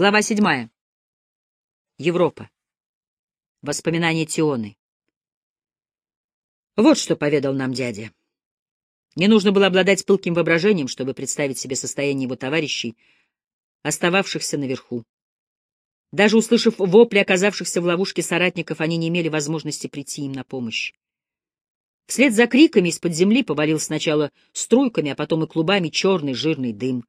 Глава седьмая. Европа. Воспоминания Тионы. Вот что поведал нам дядя. Не нужно было обладать пылким воображением, чтобы представить себе состояние его товарищей, остававшихся наверху. Даже услышав вопли оказавшихся в ловушке соратников, они не имели возможности прийти им на помощь. Вслед за криками из-под земли повалил сначала струйками, а потом и клубами черный жирный дым.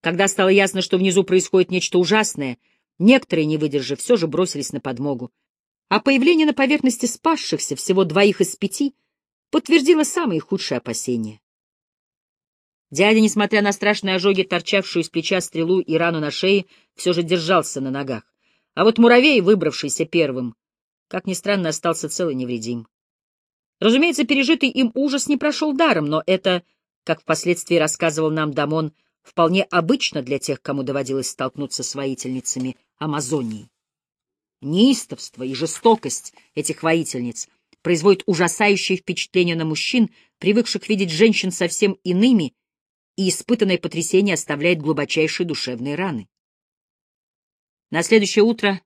Когда стало ясно, что внизу происходит нечто ужасное, некоторые, не выдержав, все же бросились на подмогу. А появление на поверхности спасшихся, всего двоих из пяти, подтвердило самые худшие опасения. Дядя, несмотря на страшные ожоги, торчавшую из плеча стрелу и рану на шее, все же держался на ногах. А вот муравей, выбравшийся первым, как ни странно, остался цел и невредим. Разумеется, пережитый им ужас не прошел даром, но это, как впоследствии рассказывал нам Дамон, вполне обычно для тех, кому доводилось столкнуться с воительницами Амазонии. Неистовство и жестокость этих воительниц производят ужасающее впечатление на мужчин, привыкших видеть женщин совсем иными, и испытанное потрясение оставляет глубочайшие душевные раны. На следующее утро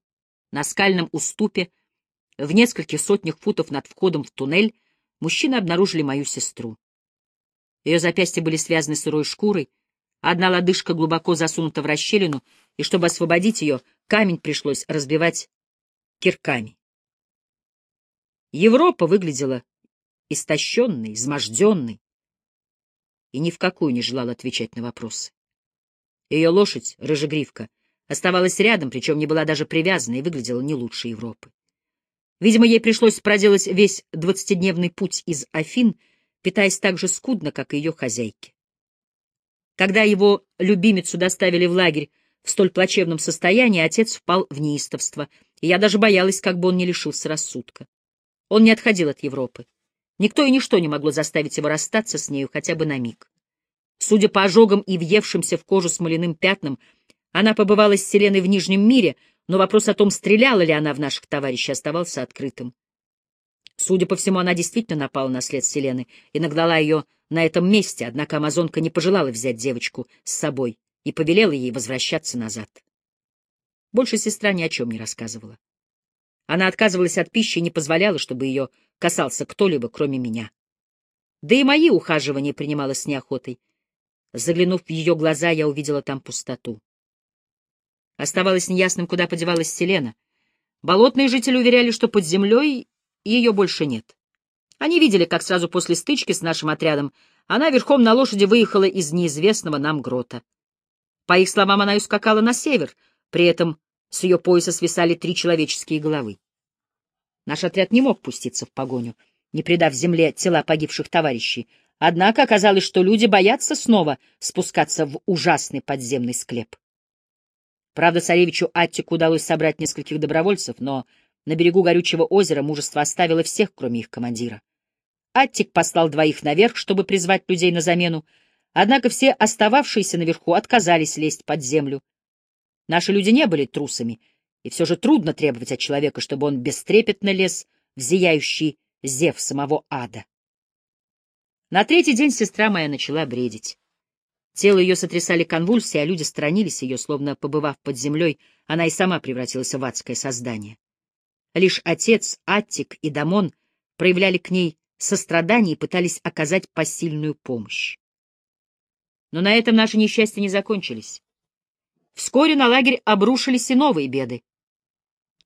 на скальном уступе, в нескольких сотнях футов над входом в туннель, мужчины обнаружили мою сестру. Ее запястья были связаны сырой шкурой, Одна лодыжка глубоко засунута в расщелину, и чтобы освободить ее, камень пришлось разбивать кирками. Европа выглядела истощенной, изможденной, и ни в какую не желала отвечать на вопросы. Ее лошадь, рыжегривка, оставалась рядом, причем не была даже привязана и выглядела не лучше Европы. Видимо, ей пришлось проделать весь двадцатидневный путь из Афин, питаясь так же скудно, как и ее хозяйки. Когда его любимицу доставили в лагерь в столь плачевном состоянии, отец впал в неистовство, и я даже боялась, как бы он не лишился рассудка. Он не отходил от Европы. Никто и ничто не могло заставить его расстаться с нею хотя бы на миг. Судя по ожогам и въевшимся в кожу смоляным пятнам, она побывала с Селеной в Нижнем мире, но вопрос о том, стреляла ли она в наших товарищей, оставался открытым. Судя по всему, она действительно напала на след Селены и нагнала ее на этом месте, однако амазонка не пожелала взять девочку с собой и повелела ей возвращаться назад. Больше сестра ни о чем не рассказывала. Она отказывалась от пищи и не позволяла, чтобы ее касался кто-либо, кроме меня. Да и мои ухаживания принимала с неохотой. Заглянув в ее глаза, я увидела там пустоту. Оставалось неясным, куда подевалась Селена. Болотные жители уверяли, что под землей ее больше нет. Они видели, как сразу после стычки с нашим отрядом она верхом на лошади выехала из неизвестного нам грота. По их словам, она ускакала на север, при этом с ее пояса свисали три человеческие головы. Наш отряд не мог пуститься в погоню, не предав земле тела погибших товарищей, однако оказалось, что люди боятся снова спускаться в ужасный подземный склеп. Правда, царевичу Аттику удалось собрать нескольких добровольцев, но на берегу горючего озера мужество оставило всех, кроме их командира. Аттик послал двоих наверх, чтобы призвать людей на замену, однако все остававшиеся наверху отказались лезть под землю. Наши люди не были трусами, и все же трудно требовать от человека, чтобы он бестрепетно лез в зияющий зев самого ада. На третий день сестра моя начала бредить. Тело ее сотрясали конвульсии, а люди сторонились ее, словно побывав под землей, она и сама превратилась в адское создание. Лишь отец, Аттик и Дамон проявляли к ней сострадание и пытались оказать посильную помощь. Но на этом наши несчастья не закончились. Вскоре на лагерь обрушились и новые беды.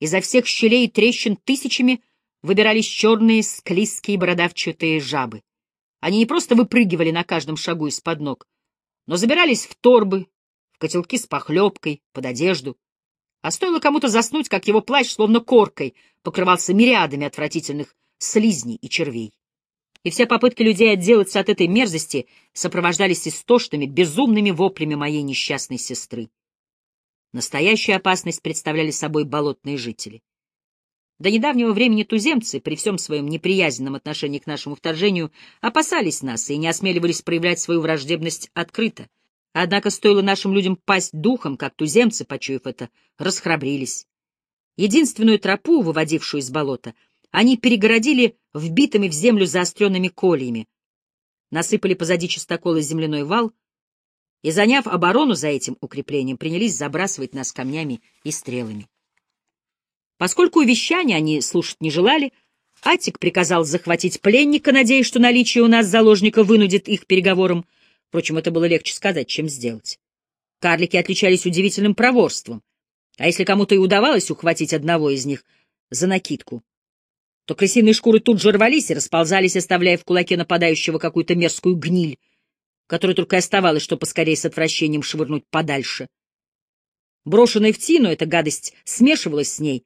Изо всех щелей и трещин тысячами выбирались черные, склизкие, бородавчатые жабы. Они не просто выпрыгивали на каждом шагу из-под ног, но забирались в торбы, в котелки с похлебкой, под одежду. А стоило кому-то заснуть, как его плащ, словно коркой, покрывался мириадами отвратительных слизней и червей. И все попытки людей отделаться от этой мерзости сопровождались истошными, безумными воплями моей несчастной сестры. Настоящую опасность представляли собой болотные жители. До недавнего времени туземцы, при всем своем неприязненном отношении к нашему вторжению, опасались нас и не осмеливались проявлять свою враждебность открыто. Однако стоило нашим людям пасть духом, как туземцы, почуяв это, расхрабрились. Единственную тропу, выводившую из болота, они перегородили вбитыми в землю заостренными кольями, насыпали позади чистокола земляной вал, и, заняв оборону за этим укреплением, принялись забрасывать нас камнями и стрелами. Поскольку увещания они слушать не желали, Атик приказал захватить пленника, надеясь, что наличие у нас заложника вынудит их переговорам. Впрочем, это было легче сказать, чем сделать. Карлики отличались удивительным проворством. А если кому-то и удавалось ухватить одного из них за накидку, то крысиные шкуры тут же рвались и расползались, оставляя в кулаке нападающего какую-то мерзкую гниль, которой только и оставалось, что поскорее с отвращением швырнуть подальше. Брошенная в тину, эта гадость смешивалась с ней,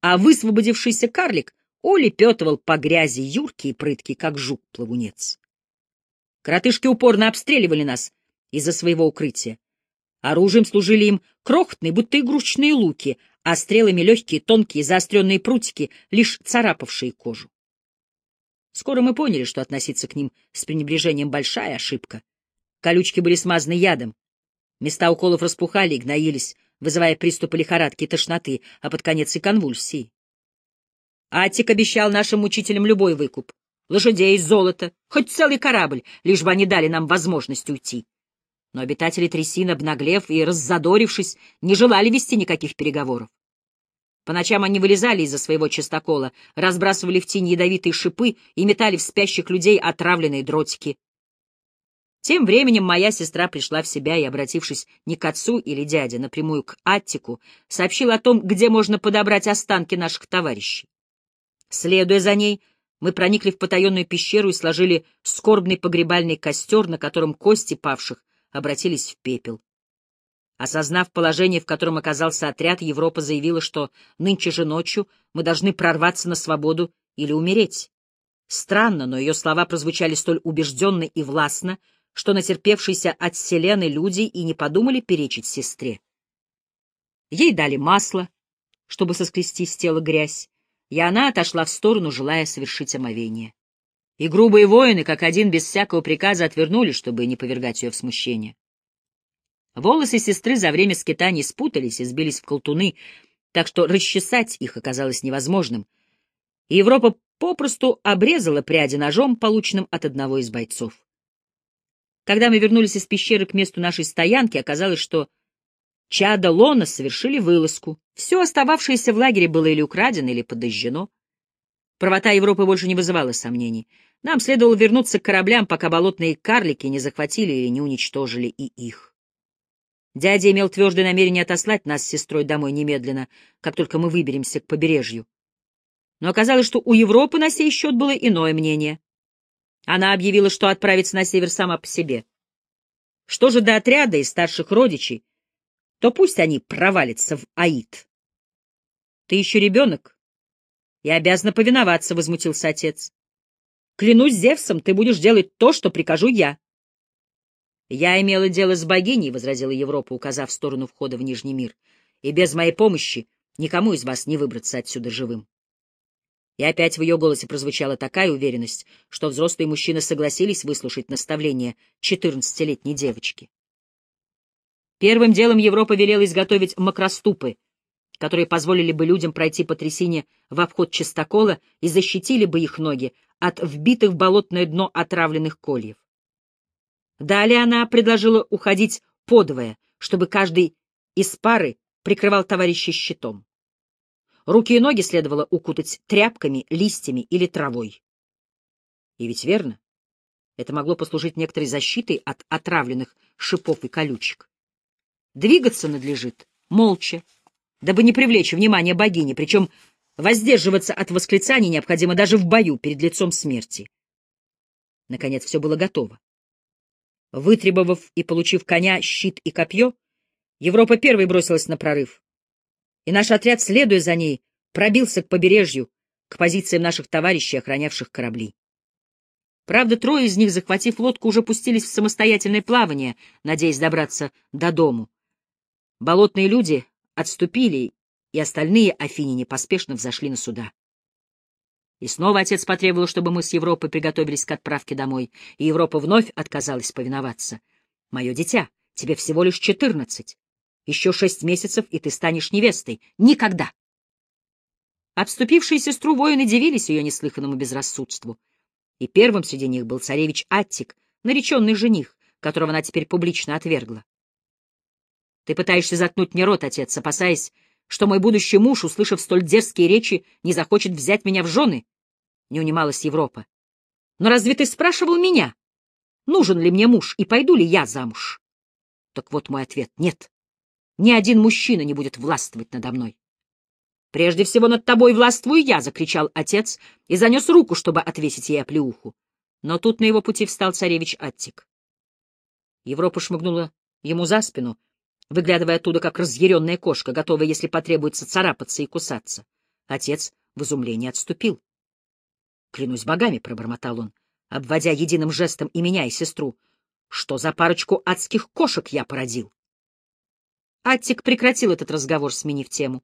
а высвободившийся карлик улепетывал по грязи юркий и прыткий, как жук-плавунец. Коротышки упорно обстреливали нас из-за своего укрытия. Оружием служили им крохотные, будто игрушечные луки, а стрелами легкие, тонкие, заостренные прутики, лишь царапавшие кожу. Скоро мы поняли, что относиться к ним с пренебрежением — большая ошибка. Колючки были смазаны ядом. Места уколов распухали и гноились, вызывая приступы лихорадки и тошноты, а под конец и конвульсии. Атик обещал нашим учителям любой выкуп. Лошадей, золото, хоть целый корабль, лишь бы они дали нам возможность уйти. Но обитатели трясин, обнаглев и раззадорившись, не желали вести никаких переговоров. По ночам они вылезали из-за своего частокола, разбрасывали в тень ядовитые шипы и метали в спящих людей отравленные дротики. Тем временем моя сестра пришла в себя и, обратившись не к отцу или дяде, напрямую к Аттику, сообщила о том, где можно подобрать останки наших товарищей. Следуя за ней, мы проникли в потаенную пещеру и сложили скорбный погребальный костер, на котором кости павших обратились в пепел. Осознав положение, в котором оказался отряд, Европа заявила, что нынче же ночью мы должны прорваться на свободу или умереть. Странно, но ее слова прозвучали столь убежденно и властно, что натерпевшиеся от Селены люди и не подумали перечить сестре. Ей дали масло, чтобы соскрести с тела грязь, и она отошла в сторону, желая совершить омовение. И грубые воины, как один, без всякого приказа отвернули, чтобы не повергать ее в смущение. Волосы сестры за время скитаний спутались и сбились в колтуны, так что расчесать их оказалось невозможным, и Европа попросту обрезала пряди ножом, полученным от одного из бойцов. Когда мы вернулись из пещеры к месту нашей стоянки, оказалось, что Чада Лона совершили вылазку. Все остававшееся в лагере было или украдено, или подожжено. Правота Европы больше не вызывала сомнений. Нам следовало вернуться к кораблям, пока болотные карлики не захватили или не уничтожили и их. Дядя имел твердое намерение отослать нас с сестрой домой немедленно, как только мы выберемся к побережью. Но оказалось, что у Европы на сей счет было иное мнение. Она объявила, что отправится на север сама по себе. Что же до отряда и старших родичей, то пусть они провалятся в Аид. — Ты еще ребенок и обязана повиноваться, — возмутился отец. — Клянусь Зевсом, ты будешь делать то, что прикажу я. — Я имела дело с богиней, — возразила Европа, указав сторону входа в Нижний мир, — и без моей помощи никому из вас не выбраться отсюда живым. И опять в ее голосе прозвучала такая уверенность, что взрослые мужчины согласились выслушать наставление четырнадцатилетней девочки. Первым делом Европа велела изготовить макроступы, которые позволили бы людям пройти по трясине в обход чистокола и защитили бы их ноги от вбитых в болотное дно отравленных кольев. Далее она предложила уходить подвое, чтобы каждый из пары прикрывал товарища щитом. Руки и ноги следовало укутать тряпками, листьями или травой. И ведь верно, это могло послужить некоторой защитой от отравленных шипов и колючек. Двигаться надлежит молча, дабы не привлечь внимание богини, причем воздерживаться от восклицаний необходимо даже в бою перед лицом смерти. Наконец все было готово. Вытребовав и получив коня, щит и копье, Европа первой бросилась на прорыв. И наш отряд, следуя за ней, пробился к побережью, к позициям наших товарищей, охранявших корабли. Правда, трое из них, захватив лодку, уже пустились в самостоятельное плавание, надеясь добраться до дому. Болотные люди отступили, и остальные афиняне поспешно взошли на суда. И снова отец потребовал, чтобы мы с Европой приготовились к отправке домой, и Европа вновь отказалась повиноваться. «Мое дитя, тебе всего лишь четырнадцать. Еще шесть месяцев, и ты станешь невестой. Никогда!» Обступившие сестру воины дивились ее неслыханному безрассудству. И первым среди них был царевич Аттик, нареченный жених, которого она теперь публично отвергла. Ты пытаешься заткнуть мне рот, отец, опасаясь, что мой будущий муж, услышав столь дерзкие речи, не захочет взять меня в жены? Не унималась Европа. Но разве ты спрашивал меня, нужен ли мне муж и пойду ли я замуж? Так вот мой ответ — нет. Ни один мужчина не будет властвовать надо мной. «Прежде всего над тобой властвую я!» — закричал отец и занес руку, чтобы отвесить ей оплеуху. Но тут на его пути встал царевич Аттик. Европа шмыгнула ему за спину, выглядывая оттуда, как разъяренная кошка, готовая, если потребуется, царапаться и кусаться. Отец в изумлении отступил. «Клянусь богами», — пробормотал он, обводя единым жестом и меня, и сестру, — «что за парочку адских кошек я породил?» Аттик прекратил этот разговор, сменив тему.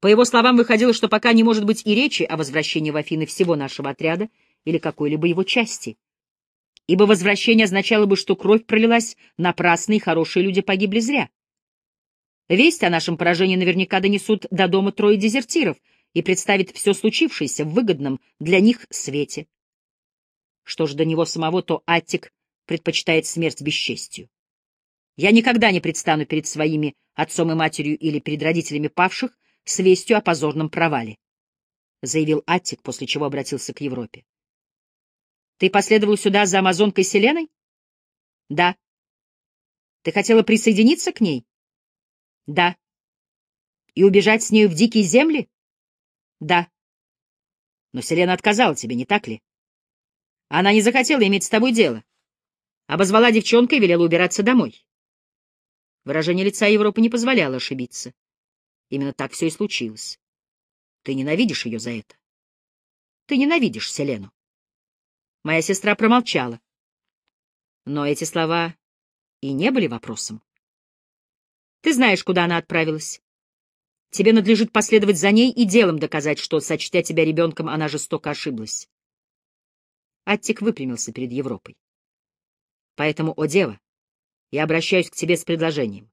По его словам, выходило, что пока не может быть и речи о возвращении в Афины всего нашего отряда или какой-либо его части. Ибо возвращение означало бы, что кровь пролилась напрасно, и хорошие люди погибли зря. Весть о нашем поражении наверняка донесут до дома трое дезертиров и представит все случившееся в выгодном для них свете. Что ж до него самого, то Аттик предпочитает смерть бесчестью. Я никогда не предстану перед своими отцом и матерью или перед родителями павших, с вестью о позорном провале, — заявил Аттик, после чего обратился к Европе. — Ты последовал сюда за амазонкой Селеной? — Да. — Ты хотела присоединиться к ней? — Да. — И убежать с нею в дикие земли? — Да. — Но Селена отказала тебе, не так ли? Она не захотела иметь с тобой дело. Обозвала девчонкой и велела убираться домой. Выражение лица Европы не позволяло ошибиться. Именно так все и случилось. Ты ненавидишь ее за это. Ты ненавидишь Селену. Моя сестра промолчала. Но эти слова и не были вопросом. Ты знаешь, куда она отправилась. Тебе надлежит последовать за ней и делом доказать, что, сочтя тебя ребенком, она жестоко ошиблась. Аттик выпрямился перед Европой. Поэтому, о дева, я обращаюсь к тебе с предложением.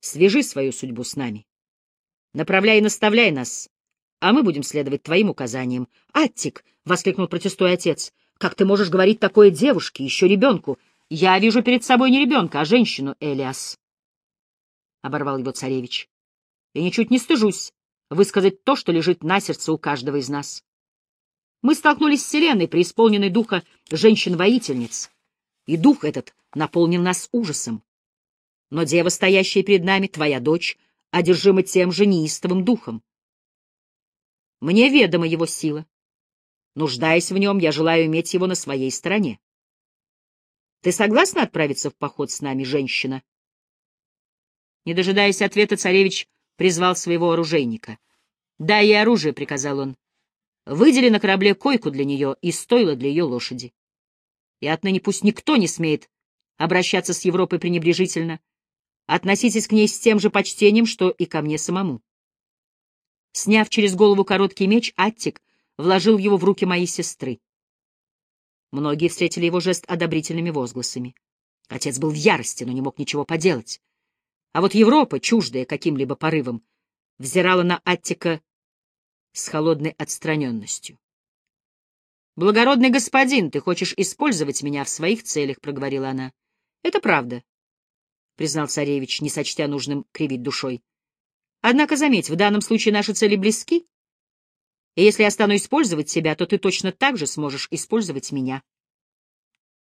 Свяжи свою судьбу с нами. Направляй и наставляй нас, а мы будем следовать твоим указаниям. — Аттик! — воскликнул протестуя отец. — Как ты можешь говорить такое девушке, еще ребенку? Я вижу перед собой не ребенка, а женщину, Элиас. — оборвал его царевич. — И ничуть не стыжусь высказать то, что лежит на сердце у каждого из нас. Мы столкнулись с Вселенной, преисполненной духа женщин-воительниц, и дух этот наполнил нас ужасом. Но дева, стоящая перед нами, твоя дочь, одержима тем же неистовым духом. Мне ведома его сила. Нуждаясь в нем, я желаю иметь его на своей стороне. Ты согласна отправиться в поход с нами, женщина? Не дожидаясь ответа, царевич призвал своего оружейника. — Дай ей оружие, — приказал он. — Выдели на корабле койку для нее и стойло для ее лошади. И отныне пусть никто не смеет обращаться с Европой пренебрежительно, Относитесь к ней с тем же почтением, что и ко мне самому. Сняв через голову короткий меч, Аттик вложил его в руки моей сестры. Многие встретили его жест одобрительными возгласами. Отец был в ярости, но не мог ничего поделать. А вот Европа, чуждая каким-либо порывом, взирала на Аттика с холодной отстраненностью. «Благородный господин, ты хочешь использовать меня в своих целях», — проговорила она. «Это правда. — признал царевич, не сочтя нужным кривить душой. — Однако, заметь, в данном случае наши цели близки, и если я стану использовать себя, то ты точно так же сможешь использовать меня.